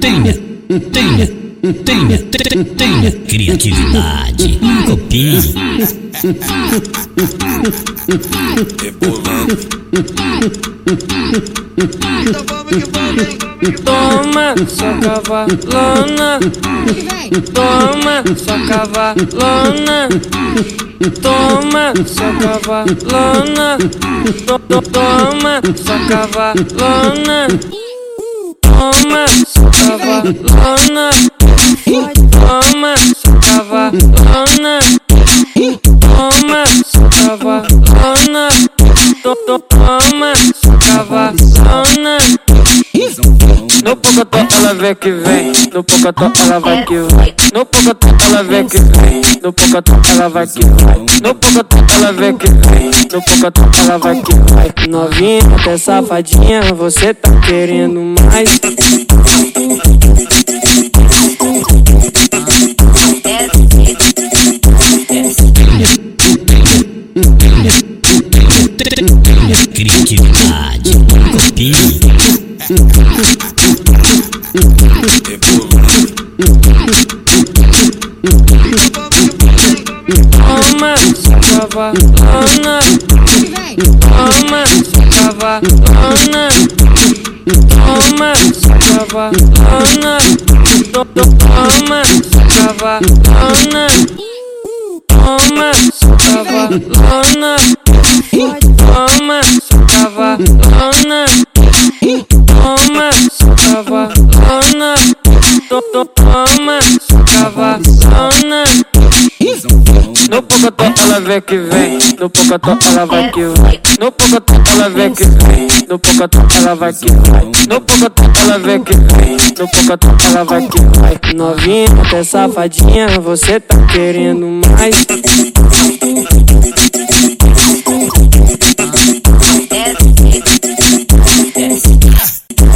tenha, tenha, tenha, tenha, criatividade. Copie. Toma sua cavalona, toma sua cavalona, toma sua cavalona, To- to- toma sua cavalona, toma sua cavalona, toma sua cavalona, toma sua cavalona, To- to- toma sua cavalona. No pocotó ela vem que vem, no pocotó ela vai que vai. No pocotó ela vem que vem, no pocotó ela vai que vai. No pocotó ela vem que vem, no pocotó ela vai que vai. Novinha, até safadinha, você tá querendo mais. Criatividade. Copie. Toma cavalona, toma cavalona, toma cavalona, To- to- toma cavalona, toma cavalona, toma cavalona, toma cavalona, To- to- toma sua cavalona. No pocotó ela vem que vem, no pocotó ela vai que vai. No pocotó ela vem que vem, no pocotó ela vai que vai. No pocotó ela vem que vem, no pocotó ela vai que vai. Novinha, até safadinha, você tá querendo mais.